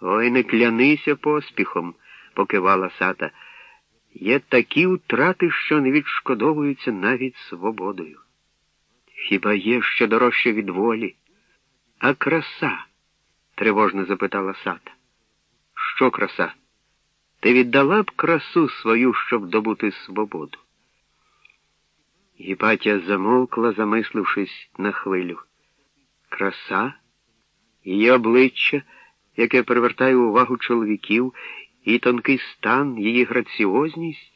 Ой, не клянися поспіхом, покивала сата. Є такі втрати, що не відшкодовуються навіть свободою. Хіба є що дорожче від волі? А краса? тривожно запитала сата. Що краса? Ти віддала б красу свою, щоб добути свободу? Гіпатія замовкла, замислившись на хвилю. Краса, її обличчя, яке привертає увагу чоловіків, і тонкий стан, її граціозність.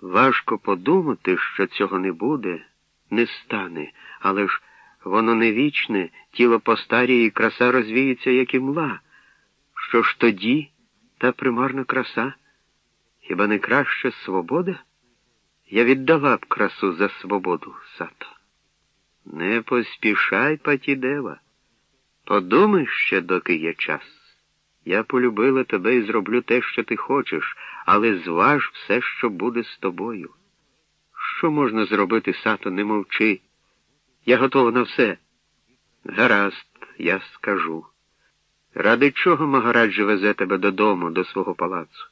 Важко подумати, що цього не буде, не стане, але ж воно не вічне, тіло постаріє і краса розвіється, як і мла. Що ж тоді та примарна краса? Хіба не краща свобода? Я віддала б красу за свободу, Сато. Не поспішай, Патідева. Подумай ще, доки є час. Я полюбила тебе і зроблю те, що ти хочеш, але зваж все, що буде з тобою. Що можна зробити, Сато, не мовчи. Я готова на все. Гаразд, я скажу. Ради чого Магарадж везе тебе додому, до свого палацу?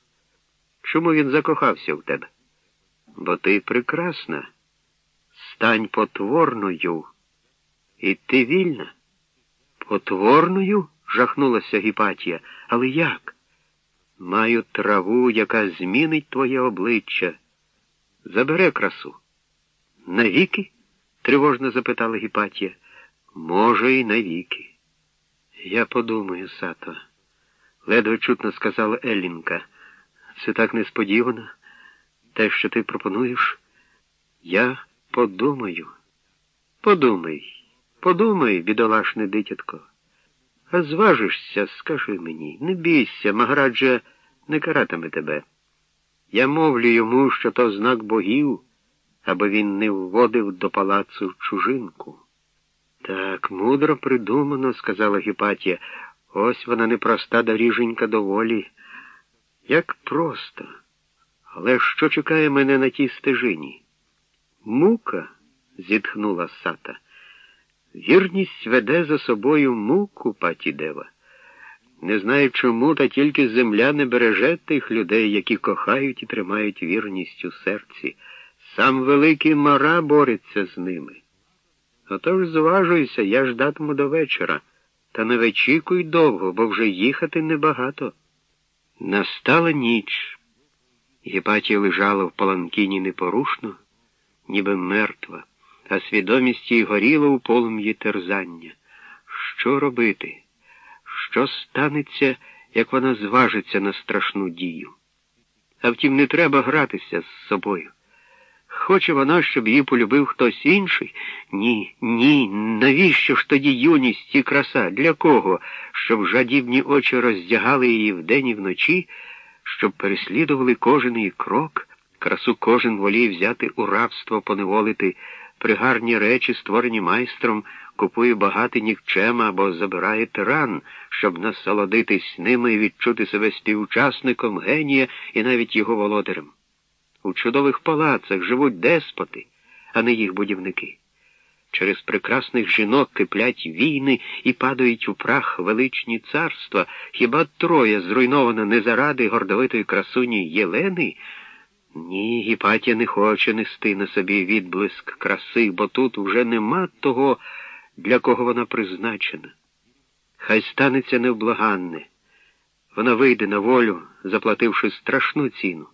Чому він закохався в тебе? Бо ти прекрасна, стань потворною, і ти вільна. Потворною? жахнулася Гіпатія. Але як? Маю траву, яка змінить твоє обличчя. Забере красу. Навіки? тривожно запитала Гіпатія. Може, і навіки. Я подумаю, Сато, ледве чутно сказала Еллінка. Це так несподівано. Те, що ти пропонуєш, я подумаю. Подумай, подумай, бідолашне дитятко. А зважишся, скажи мені, не бійся, Маграджа не каратиме тебе. Я мовлю йому, що то знак богів, аби він не вводив до палацу чужинку. Так, мудро придумано, сказала Гіпатія. Ось вона непроста доріженька доволі. Як просто. Але що чекає мене на тій стежині? Мука, зітхнула сата. Вірність веде за собою муку Патідева. Не знаю чому, та тільки земля не береже тих людей, які кохають і тримають вірність у серці. Сам великий мара бореться з ними. Отож зважуйся, я ждатиму до вечора, та не вичікуй довго, бо вже їхати небагато. Настала ніч. Гіпатія лежала в паланкіні непорушно, ніби мертва а свідомість їй горіла у полум'ї терзання. Що робити? Що станеться, як вона зважиться на страшну дію? А втім, не треба гратися з собою. Хоче вона, щоб її полюбив хтось інший? Ні, ні. Навіщо ж тоді юність і краса? Для кого? Щоб жадібні очі роздягали її вдень і вночі, щоб переслідували кожен її крок, красу кожен воліє взяти у рабство, поневолити пригарні речі, створені майстром, купує багатий нікчема або забирає тиран, щоб насолодитись ними і відчути себе співучасником генія і навіть його володарем. У чудових палацах живуть деспоти, а не їх будівники. Через прекрасних жінок киплять війни і падають у прах величні царства, хіба троє зруйнована не заради гордовитої красуні Єлени, ні, Гіпатія не хоче нести на собі відблиск краси, бо тут уже нема того, для кого вона призначена. Хай станеться невблаганне. Вона вийде на волю, заплативши страшну ціну.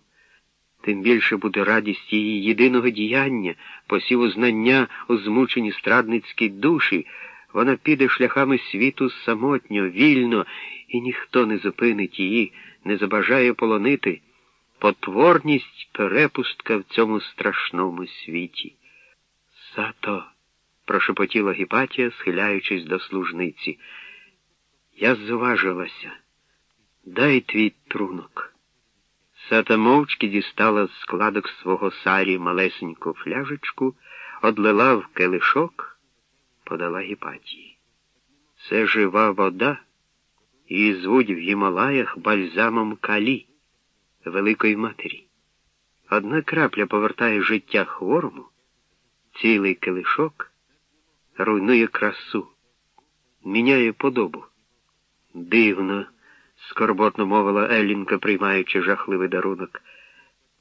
Тим більше буде радість її єдиного діяння, посіву знання у змучені страдницькій душі. Вона піде шляхами світу самотньо, вільно, і ніхто не зупинить її, не забажає полонити потворність перепустка в цьому страшному світі. Сато, прошепотіла Гіпатія, схиляючись до служниці. Я зважилася. Дай твій трунок. Сата мовчки дістала з складок свого сарі малесеньку фляжечку, одлила в келишок, подала Гіпатії. Це жива вода, її звуть в Гімалаях бальзамом калі. Великої Матері. Одна крапля повертає життя хворому, цілий килишок руйнує красу, міняє подобу. Дивно, скорботно мовила Елінка, приймаючи жахливий дарунок.